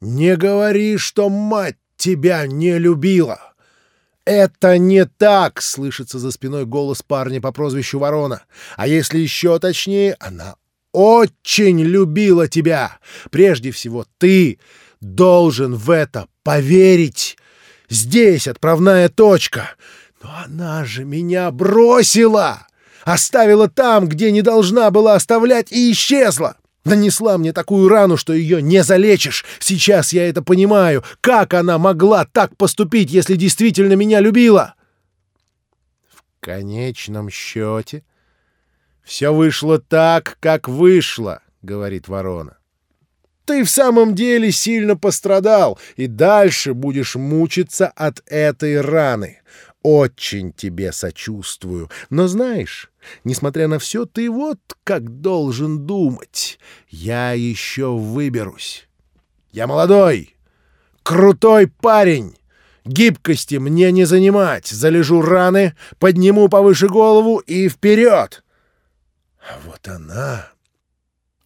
Не говори, что мать тебя не любила. «Это не так!» — слышится за спиной голос парня по прозвищу Ворона. «А если еще точнее, она очень любила тебя. Прежде всего, ты должен в это поверить. Здесь отправная точка. Но она же меня бросила! Оставила там, где не должна была оставлять, и исчезла!» Нанесла мне такую рану, что ее не залечишь. Сейчас я это понимаю. Как она могла так поступить, если действительно меня любила? В конечном счете все вышло так, как вышло, говорит ворона. Ты в самом деле сильно пострадал, и дальше будешь мучиться от этой раны. Очень тебе сочувствую. Но знаешь, несмотря на все, ты вот как должен думать. Я еще выберусь. Я молодой, крутой парень. Гибкости мне не занимать. Залежу раны, подниму повыше голову и вперед. А вот она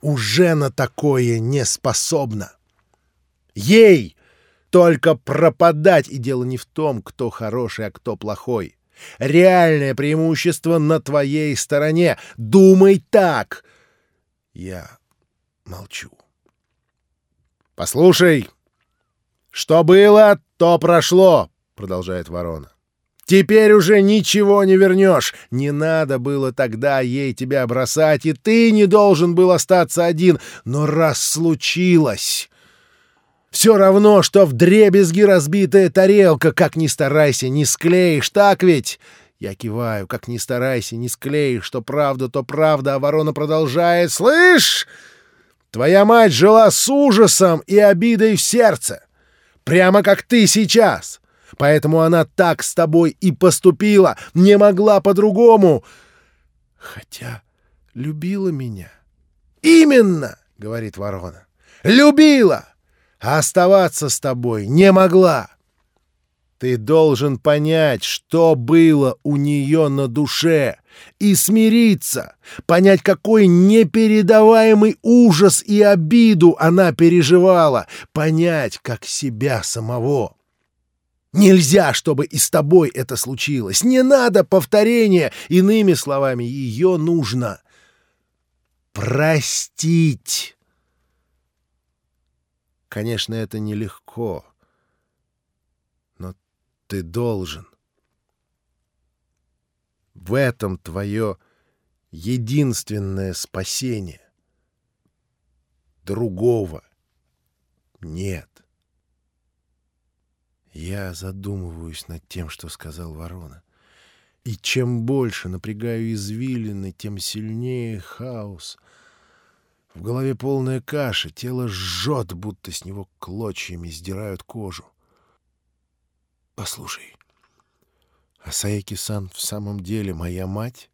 уже на такое не способна. Ей только пропадать, и дело не в том, кто хороший, а кто плохой. Реальное преимущество на твоей стороне. Думай так. Я молчу. Послушай, что было, то прошло, продолжает ворона. Теперь уже ничего не вернешь. Не надо было тогда ей тебя бросать, и ты не должен был остаться один. Но раз случилось, все равно, что в дребезги разбитая тарелка, как ни старайся, не склеишь, так ведь? Я киваю, как ни старайся, не склеишь, что правда, то правда, а ворона продолжает. «Слышь, твоя мать жила с ужасом и обидой в сердце, прямо как ты сейчас, поэтому она так с тобой и поступила, не могла по-другому, хотя любила меня». «Именно!» — говорит ворона. «Любила!» А оставаться с тобой не могла. Ты должен понять, что было у нее на душе, и смириться, понять, какой непередаваемый ужас и обиду она переживала, понять, как себя самого. Нельзя, чтобы и с тобой это случилось. Не надо повторения. Иными словами, ее нужно простить. Конечно, это нелегко, но ты должен. В этом твое единственное спасение. Другого нет. Я задумываюсь над тем, что сказал ворона. И чем больше напрягаю извилины, тем сильнее хаос — в голове полная каша, тело жжет, будто с него клочьями сдирают кожу. Послушай, а Саеки-сан в самом деле моя мать?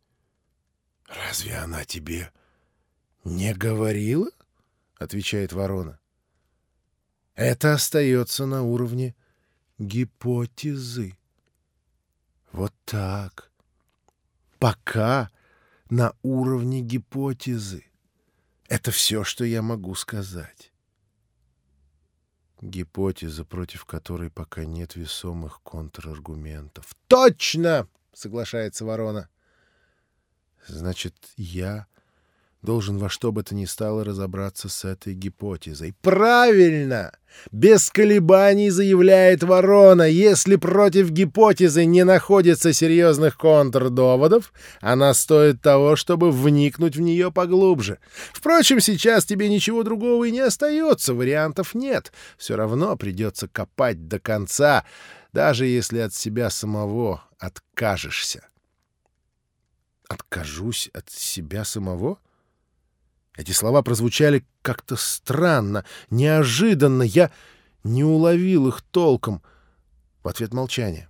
Разве она тебе не говорила? Отвечает ворона. Это остается на уровне гипотезы. Вот так. Пока на уровне гипотезы. Это все, что я могу сказать. Гипотеза, против которой пока нет весомых контраргументов. «Точно!» — соглашается ворона. «Значит, я должен во что бы то ни стало разобраться с этой гипотезой. Правильно! Без колебаний заявляет ворона, если против гипотезы не находится серьезных контрдоводов, она стоит того, чтобы вникнуть в нее поглубже. Впрочем, сейчас тебе ничего другого и не остается, вариантов нет. Все равно придется копать до конца, даже если от себя самого откажешься. Откажусь от себя самого? — эти слова прозвучали как-то странно, неожиданно. Я не уловил их толком. В ответ молчание.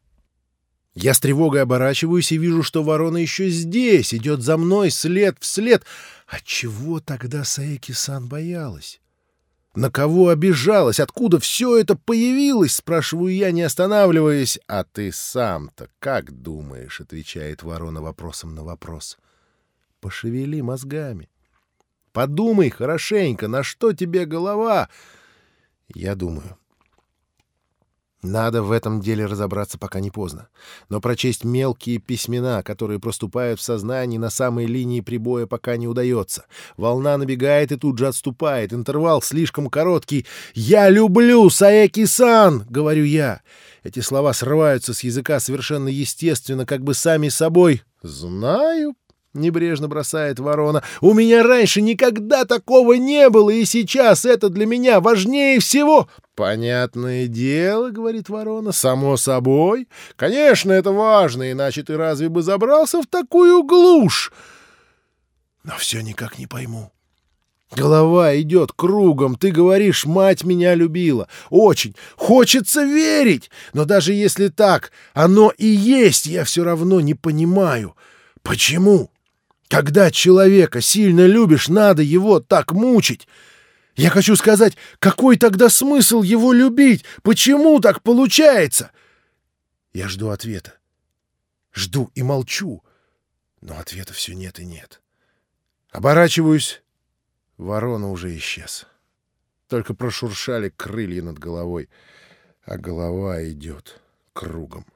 Я с тревогой оборачиваюсь и вижу, что ворона еще здесь, идет за мной след в след. А чего тогда Саеки-сан боялась? На кого обижалась? Откуда все это появилось? Спрашиваю я, не останавливаясь. А ты сам-то как думаешь? Отвечает ворона вопросом на вопрос. Пошевели мозгами. Подумай хорошенько, на что тебе голова? Я думаю. Надо в этом деле разобраться, пока не поздно. Но прочесть мелкие письмена, которые проступают в сознании на самой линии прибоя, пока не удается. Волна набегает и тут же отступает. Интервал слишком короткий. «Я люблю Саэки-сан!» — говорю я. Эти слова срываются с языка совершенно естественно, как бы сами собой. «Знаю», — небрежно бросает ворона. «У меня раньше никогда такого не было, и сейчас это для меня важнее всего!» «Понятное дело», — говорит ворона, — «само собой. Конечно, это важно, иначе ты разве бы забрался в такую глушь?» Но все никак не пойму. Голова идет кругом. Ты говоришь, мать меня любила. Очень. Хочется верить. Но даже если так, оно и есть, я все равно не понимаю. Почему? Когда человека сильно любишь, надо его так мучить. Я хочу сказать, какой тогда смысл его любить? Почему так получается? Я жду ответа. Жду и молчу. Но ответа все нет и нет. Оборачиваюсь. Ворона уже исчез. Только прошуршали крылья над головой, а голова идет кругом.